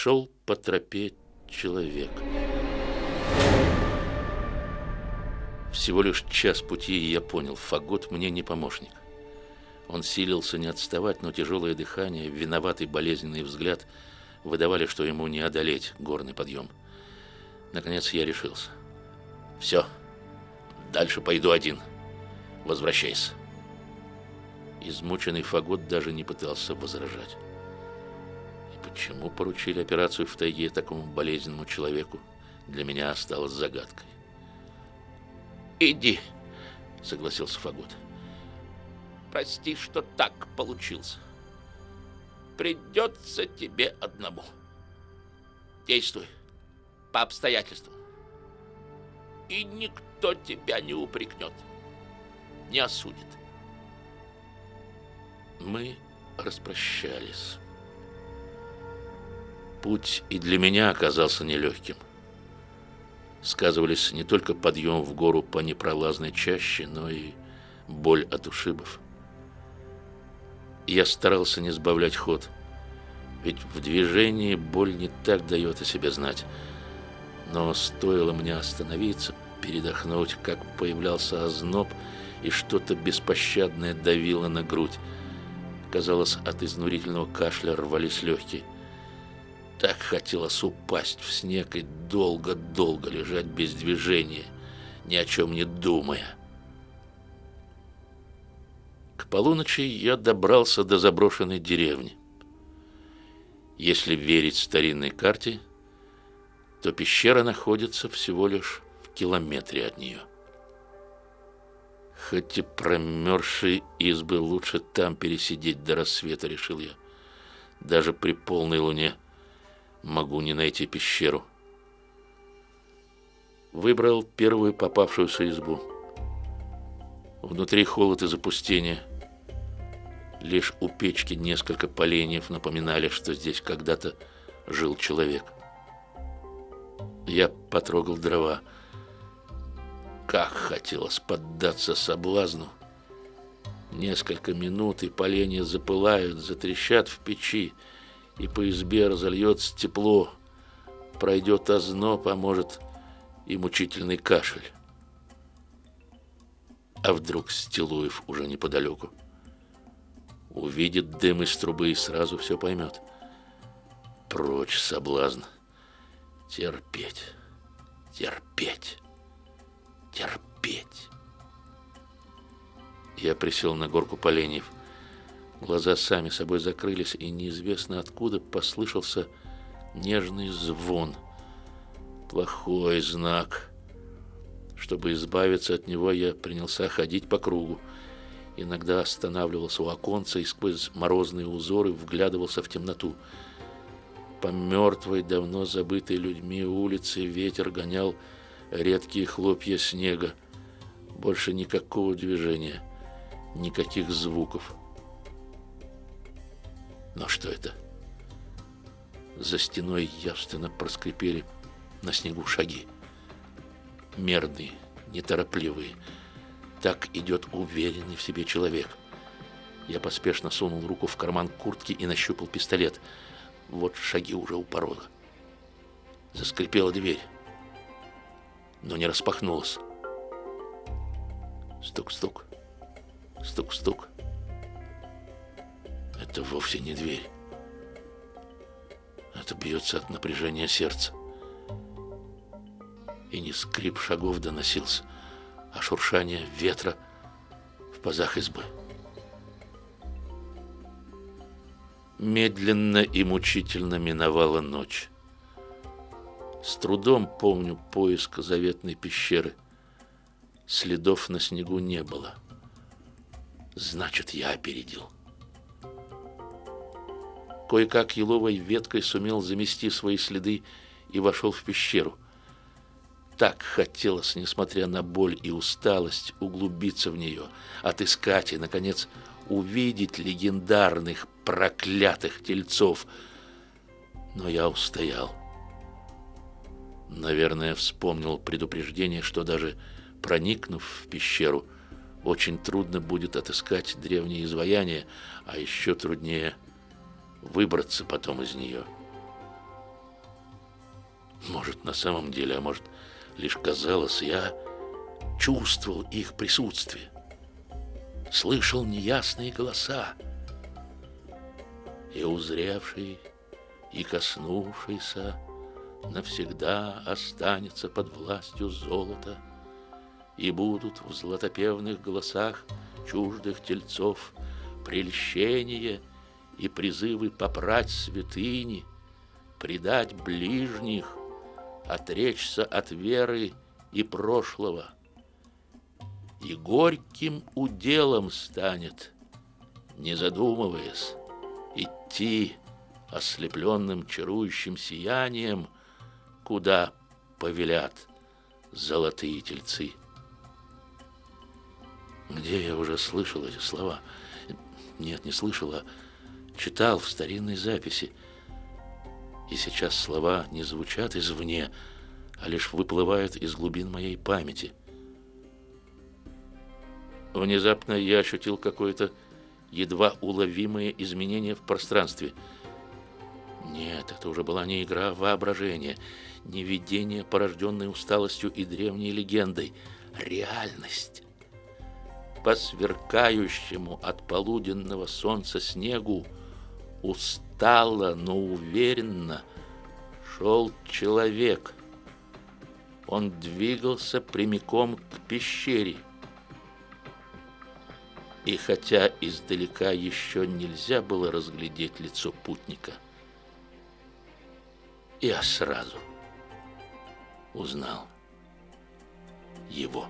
шел по тропе человек. Всего лишь час пути, и я понял, Фагот мне не помощник. Он силился не отставать, но тяжелое дыхание, виноватый болезненный взгляд выдавали, что ему не одолеть горный подъем. Наконец я решился. «Все, дальше пойду один. Возвращайся». Измученный Фагот даже не пытался возражать. Почему поручили операцию в тайге такому болезненному человеку, для меня осталось загадкой. «Иди», — согласился Фагот. «Прости, что так получился. Придется тебе одному. Действуй по обстоятельствам. И никто тебя не упрекнет, не осудит. Мы распрощались. Путь и для меня оказался нелегким. Сказывались не только подъем в гору по непролазной чаще, но и боль от ушибов. Я старался не сбавлять ход, ведь в движении боль не так дает о себе знать. Но стоило мне остановиться, передохнуть, как появлялся озноб, и что-то беспощадное давило на грудь. Казалось, от изнурительного кашля рвались легкие. Так хотелось упасть в снег и долго-долго лежать без движения, ни о чем не думая. К полуночи я добрался до заброшенной деревни. Если верить старинной карте, то пещера находится всего лишь в километре от нее. Хоть и промерзшие избы лучше там пересидеть до рассвета, решил я. Даже при полной луне могу не найти пещеру. Выбрал первую попавшуюся избу. Внутри холод и запустение. Лишь у печки несколько поленьев напоминали, что здесь когда-то жил человек. Я потрогал дрова. Как хотелось поддаться соблазну. Несколько минут, и поленья запылают, затрещат в печи, и по избе разольется тепло. Пройдет озноб, а может и мучительный кашель. А вдруг Стилуев уже неподалеку? Увидит дым из трубы и сразу все поймет. Прочь соблазн. Терпеть, терпеть терпеть. Я присел на горку поленьев. Глаза сами собой закрылись, и неизвестно откуда послышался нежный звон. Плохой знак. Чтобы избавиться от него, я принялся ходить по кругу. Иногда останавливался у оконца и сквозь морозные узоры вглядывался в темноту. По мертвой, давно забытой людьми улице ветер гонял редкие хлопья снега. Больше никакого движения, никаких звуков. Но что это? За стеной явственно проскрипели на снегу шаги. Мерные, неторопливые. Так идет уверенный в себе человек. Я поспешно сунул руку в карман куртки и нащупал пистолет. Вот шаги уже у порога. Заскрипела дверь но не распахнулась. Стук-стук, стук-стук. Это вовсе не дверь. Это бьется от напряжения сердца. И не скрип шагов доносился, а шуршание ветра в пазах избы. Медленно и мучительно миновала ночь. С трудом помню поиск заветной пещеры. Следов на снегу не было. Значит, я опередил. Кое-как еловой веткой сумел замести свои следы и вошел в пещеру. Так хотелось, несмотря на боль и усталость, углубиться в нее, отыскать и, наконец, увидеть легендарных проклятых тельцов. Но я устоял. Наверное, вспомнил предупреждение, что даже проникнув в пещеру, очень трудно будет отыскать древние изваяния, а еще труднее выбраться потом из нее. Может, на самом деле, а может, лишь казалось, я чувствовал их присутствие, слышал неясные голоса, и узревший, и коснувшийся навсегда останется под властью золота, и будут в златопевных голосах чуждых тельцов прельщение и призывы попрать святыни, предать ближних, отречься от веры и прошлого. И горьким уделом станет, не задумываясь, идти ослепленным чарующим сиянием, куда повелят золотые тельцы. Где я уже слышал эти слова? Нет, не слышал, а читал в старинной записи. И сейчас слова не звучат извне, а лишь выплывают из глубин моей памяти. Внезапно я ощутил какое-то едва уловимое изменение в пространстве. Нет, это уже была не игра воображения, не видение, порожденное усталостью и древней легендой. Реальность. По сверкающему от полуденного солнца снегу устало, но уверенно шел человек. Он двигался прямиком к пещере. И хотя издалека еще нельзя было разглядеть лицо путника, я сразу узнал его.